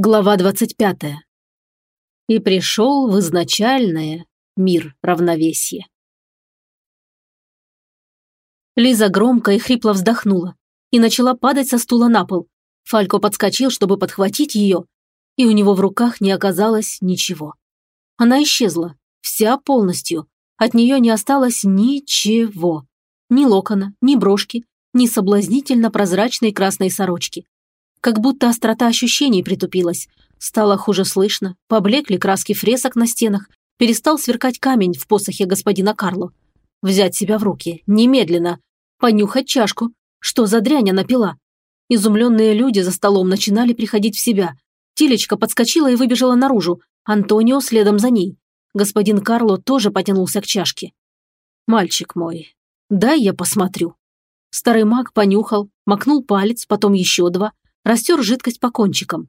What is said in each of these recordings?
Глава 25. И пришел в изначальное мир равновесия. Лиза громко и хрипло вздохнула и начала падать со стула на пол. Фалько подскочил, чтобы подхватить ее, и у него в руках не оказалось ничего. Она исчезла, вся полностью. От нее не осталось ничего. Ни локона, ни брошки, ни соблазнительно прозрачной красной сорочки. Как будто острота ощущений притупилась. Стало хуже слышно, поблекли краски фресок на стенах, перестал сверкать камень в посохе господина Карло. Взять себя в руки, немедленно. Понюхать чашку. Что за дрянь она пила? Изумленные люди за столом начинали приходить в себя. Тилечка подскочила и выбежала наружу. Антонио следом за ней. Господин Карло тоже потянулся к чашке. «Мальчик мой, дай я посмотрю». Старый маг понюхал, макнул палец, потом еще два, растер жидкость по кончикам.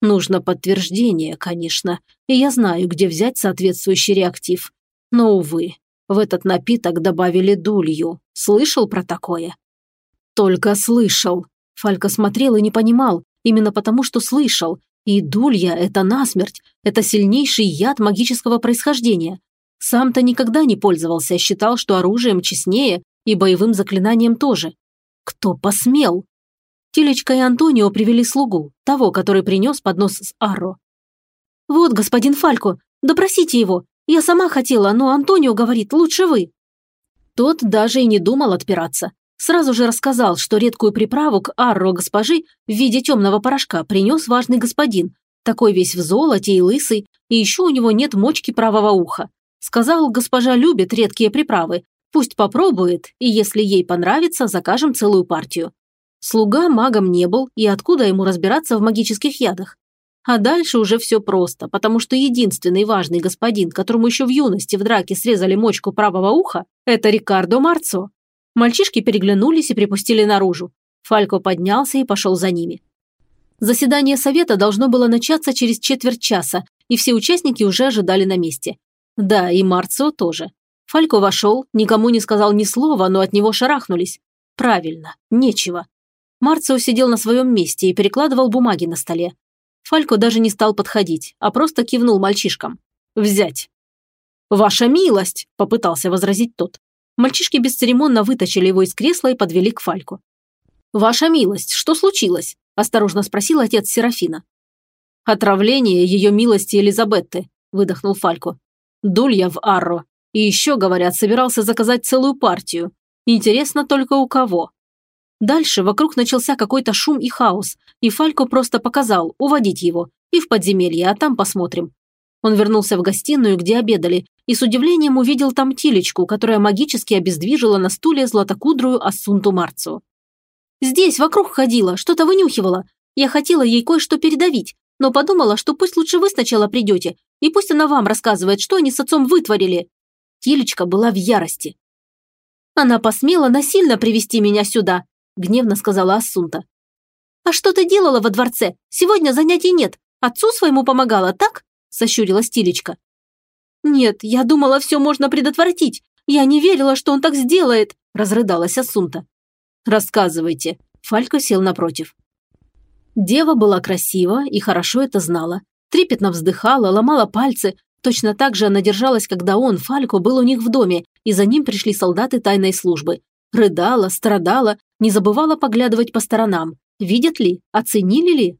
Нужно подтверждение, конечно, и я знаю, где взять соответствующий реактив. Но, увы, в этот напиток добавили дулью. Слышал про такое? Только слышал. Фалька смотрел и не понимал, именно потому что слышал. И дулья – это насмерть, это сильнейший яд магического происхождения. Сам-то никогда не пользовался, считал, что оружием честнее и боевым заклинанием тоже. Кто посмел? Тилечка и Антонио привели слугу, того, который принес поднос с Арро. «Вот, господин Фалько, допросите его. Я сама хотела, но Антонио говорит, лучше вы». Тот даже и не думал отпираться. Сразу же рассказал, что редкую приправу к Арро госпожи в виде темного порошка принес важный господин, такой весь в золоте и лысый, и еще у него нет мочки правого уха. Сказал, госпожа любит редкие приправы, пусть попробует, и если ей понравится, закажем целую партию. Слуга магом не был, и откуда ему разбираться в магических ядах? А дальше уже все просто, потому что единственный важный господин, которому еще в юности в драке срезали мочку правого уха, это Рикардо Марцо. Мальчишки переглянулись и припустили наружу. Фалько поднялся и пошел за ними. Заседание совета должно было начаться через четверть часа, и все участники уже ожидали на месте. Да, и Марцо тоже. Фалько вошел, никому не сказал ни слова, но от него шарахнулись. Правильно, нечего. Марцио сидел на своем месте и перекладывал бумаги на столе. Фалько даже не стал подходить, а просто кивнул мальчишкам. «Взять». «Ваша милость!» – попытался возразить тот. Мальчишки бесцеремонно вытащили его из кресла и подвели к Фальку. «Ваша милость, что случилось?» – осторожно спросил отец Серафина. «Отравление ее милости Элизабетты», – выдохнул Фалько. «Дулья в Арро. И еще, говорят, собирался заказать целую партию. Интересно только у кого?» Дальше вокруг начался какой-то шум и хаос, и Фалько просто показал уводить его и в подземелье, а там посмотрим. Он вернулся в гостиную, где обедали, и с удивлением увидел там Тилечку, которая магически обездвижила на стуле златокудрую Ассунту Марцу. «Здесь вокруг ходила, что-то вынюхивала. Я хотела ей кое-что передавить, но подумала, что пусть лучше вы сначала придете, и пусть она вам рассказывает, что они с отцом вытворили». Тилечка была в ярости. «Она посмела насильно привести меня сюда», – гневно сказала Ассунта. «А что ты делала во дворце? Сегодня занятий нет. Отцу своему помогала, так?» – сощурилась Тилечка. «Нет, я думала, все можно предотвратить. Я не верила, что он так сделает», – разрыдалась Ассунта. «Рассказывайте». Фалько сел напротив. Дева была красива и хорошо это знала. Трепетно вздыхала, ломала пальцы. Точно так же она держалась, когда он, Фалько, был у них в доме, и за ним пришли солдаты тайной службы. Рыдала, страдала, не забывала поглядывать по сторонам. Видят ли, оценили ли?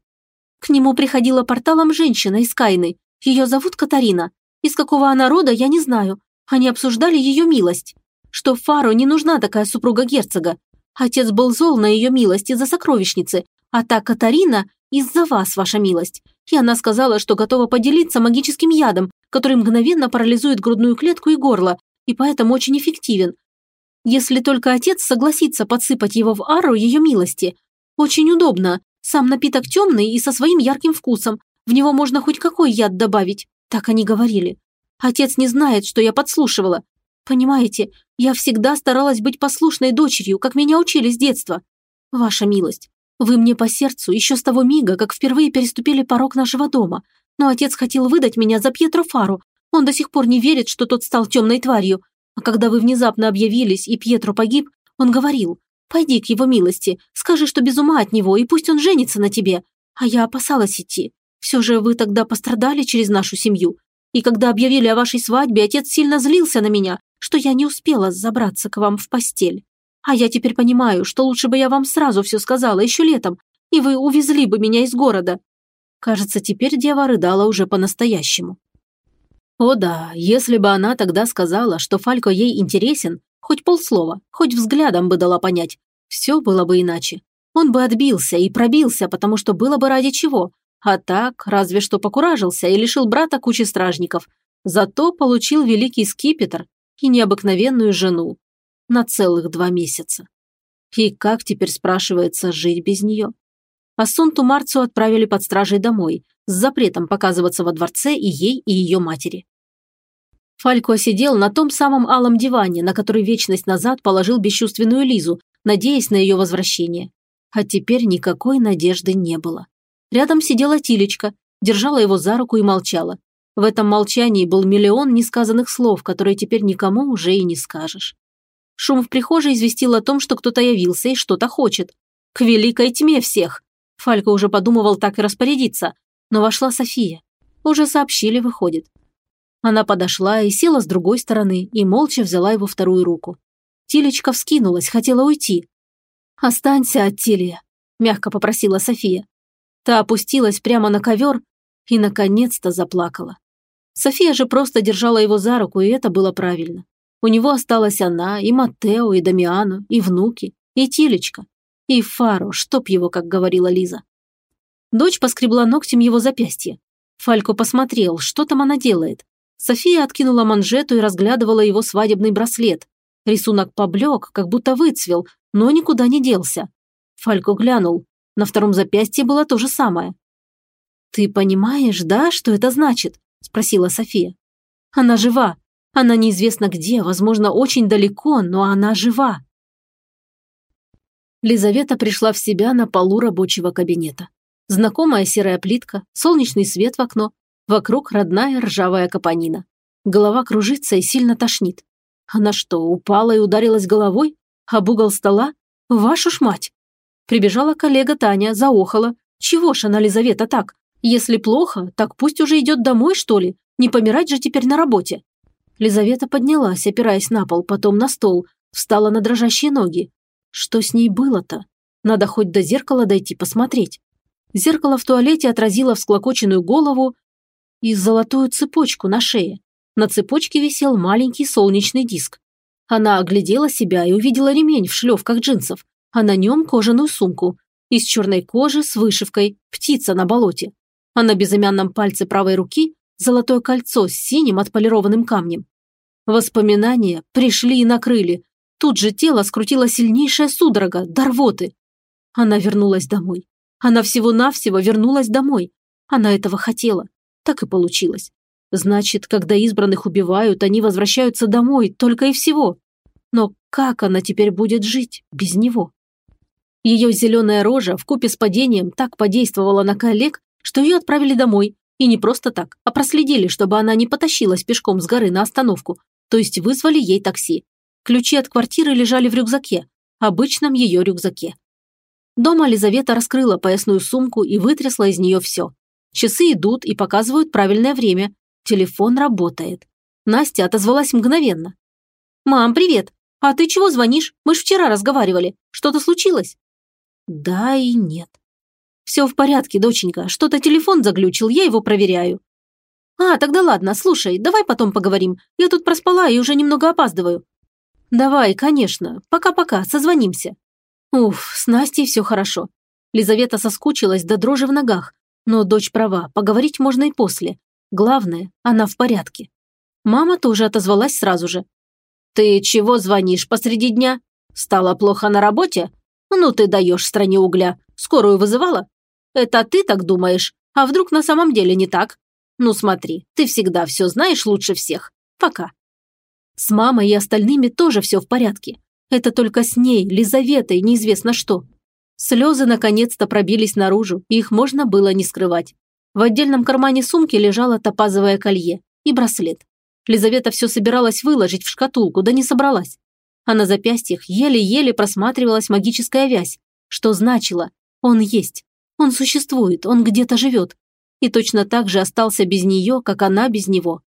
К нему приходила порталом женщина из Кайны. Ее зовут Катарина. Из какого она рода, я не знаю. Они обсуждали ее милость. Что Фаро не нужна такая супруга герцога. Отец был зол на ее милость из-за сокровищницы, а та Катарина из-за вас, ваша милость. И она сказала, что готова поделиться магическим ядом, который мгновенно парализует грудную клетку и горло, и поэтому очень эффективен, если только отец согласится подсыпать его в ару ее милости. Очень удобно. Сам напиток темный и со своим ярким вкусом. В него можно хоть какой яд добавить. Так они говорили. Отец не знает, что я подслушивала. Понимаете, я всегда старалась быть послушной дочерью, как меня учили с детства. Ваша милость, вы мне по сердцу еще с того мига, как впервые переступили порог нашего дома. Но отец хотел выдать меня за Пьетро Фару. Он до сих пор не верит, что тот стал темной тварью. А когда вы внезапно объявились, и Пьетро погиб, он говорил, «Пойди к его милости, скажи, что без ума от него, и пусть он женится на тебе». А я опасалась идти. Все же вы тогда пострадали через нашу семью. И когда объявили о вашей свадьбе, отец сильно злился на меня, что я не успела забраться к вам в постель. А я теперь понимаю, что лучше бы я вам сразу все сказала еще летом, и вы увезли бы меня из города». Кажется, теперь дева рыдала уже по-настоящему. О да, если бы она тогда сказала, что Фалько ей интересен, хоть полслова, хоть взглядом бы дала понять, все было бы иначе. Он бы отбился и пробился, потому что было бы ради чего. А так, разве что покуражился и лишил брата кучи стражников. Зато получил великий скипетр и необыкновенную жену. На целых два месяца. И как теперь, спрашивается, жить без нее? Ассунту Марцу отправили под стражей домой, с запретом показываться во дворце и ей, и ее матери. Фалько сидел на том самом алом диване, на который вечность назад положил бесчувственную Лизу, надеясь на ее возвращение. А теперь никакой надежды не было. Рядом сидела Тилечка, держала его за руку и молчала. В этом молчании был миллион несказанных слов, которые теперь никому уже и не скажешь. Шум в прихожей известил о том, что кто-то явился и что-то хочет. К великой тьме всех. Фалька уже подумывал так и распорядиться, но вошла София. Уже сообщили, выходит. Она подошла и села с другой стороны и молча взяла его вторую руку. Тилечка вскинулась, хотела уйти. «Останься, Аттилия», – мягко попросила София. Та опустилась прямо на ковер и, наконец-то, заплакала. София же просто держала его за руку, и это было правильно. У него осталась она, и Матео, и Дамиано, и внуки, и Тилечка, и Фаро, чтоб его, как говорила Лиза. Дочь поскребла ногтем его запястье. Фалько посмотрел, что там она делает. София откинула манжету и разглядывала его свадебный браслет. Рисунок поблек, как будто выцвел, но никуда не делся. Фалько глянул. На втором запястье было то же самое. «Ты понимаешь, да, что это значит?» – спросила София. «Она жива. Она неизвестно где, возможно, очень далеко, но она жива». Лизавета пришла в себя на полу рабочего кабинета. Знакомая серая плитка, солнечный свет в окно, вокруг родная ржавая капонина. Голова кружится и сильно тошнит. Она что, упала и ударилась головой? Об угол стола? Вашу ж мать! Прибежала коллега Таня, заохала. Чего ж она, Лизавета, так? Если плохо, так пусть уже идет домой, что ли? Не помирать же теперь на работе. Лизавета поднялась, опираясь на пол, потом на стол, встала на дрожащие ноги. Что с ней было-то? Надо хоть до зеркала дойти посмотреть. Зеркало в туалете отразило всклокоченную голову и золотую цепочку на шее. На цепочке висел маленький солнечный диск. Она оглядела себя и увидела ремень в шлевках джинсов, а на нем кожаную сумку из черной кожи с вышивкой «Птица на болоте». А на безымянном пальце правой руки золотое кольцо с синим отполированным камнем. Воспоминания пришли и накрыли. Тут же тело скрутила сильнейшая судорога, дорвоты. Она вернулась домой. Она всего-навсего вернулась домой. Она этого хотела. Так и получилось. Значит, когда избранных убивают, они возвращаются домой, только и всего. Но как она теперь будет жить без него? Ее зеленая рожа в купе с падением так подействовала на коллег, что ее отправили домой. И не просто так, а проследили, чтобы она не потащилась пешком с горы на остановку, то есть вызвали ей такси. Ключи от квартиры лежали в рюкзаке, обычном ее рюкзаке. Дома Лизавета раскрыла поясную сумку и вытрясла из нее все. Часы идут и показывают правильное время. Телефон работает. Настя отозвалась мгновенно. «Мам, привет! А ты чего звонишь? Мы ж вчера разговаривали. Что-то случилось?» Да и нет. Все в порядке, доченька. Что-то телефон заглючил, я его проверяю. А, тогда ладно, слушай, давай потом поговорим. Я тут проспала и уже немного опаздываю. Давай, конечно. Пока-пока, созвонимся. Уф, с Настей все хорошо. Лизавета соскучилась до дрожи в ногах. Но дочь права, поговорить можно и после. Главное, она в порядке. Мама тоже отозвалась сразу же. «Ты чего звонишь посреди дня? Стало плохо на работе? «Ну ты даешь стране угля. Скорую вызывала? Это ты так думаешь? А вдруг на самом деле не так? Ну смотри, ты всегда все знаешь лучше всех. Пока». С мамой и остальными тоже все в порядке. Это только с ней, Лизаветой, неизвестно что. Слезы наконец-то пробились наружу, и их можно было не скрывать. В отдельном кармане сумки лежало топазовое колье и браслет. Лизавета все собиралась выложить в шкатулку, да не собралась а на запястьях еле-еле просматривалась магическая вязь, что значило «он есть, он существует, он где-то живет». и точно так же остался без нее, как она без него.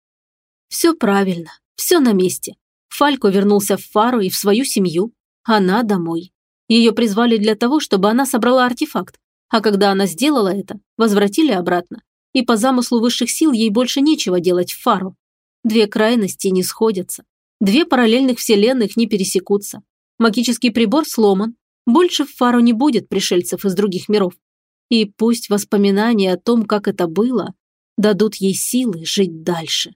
Все правильно, все на месте. Фалько вернулся в Фару и в свою семью, она домой. Ее призвали для того, чтобы она собрала артефакт, а когда она сделала это, возвратили обратно. И по замыслу высших сил ей больше нечего делать в Фару. Две крайности не сходятся. Две параллельных вселенных не пересекутся. Магический прибор сломан. Больше в Фару не будет пришельцев из других миров. И пусть воспоминания о том, как это было, дадут ей силы жить дальше.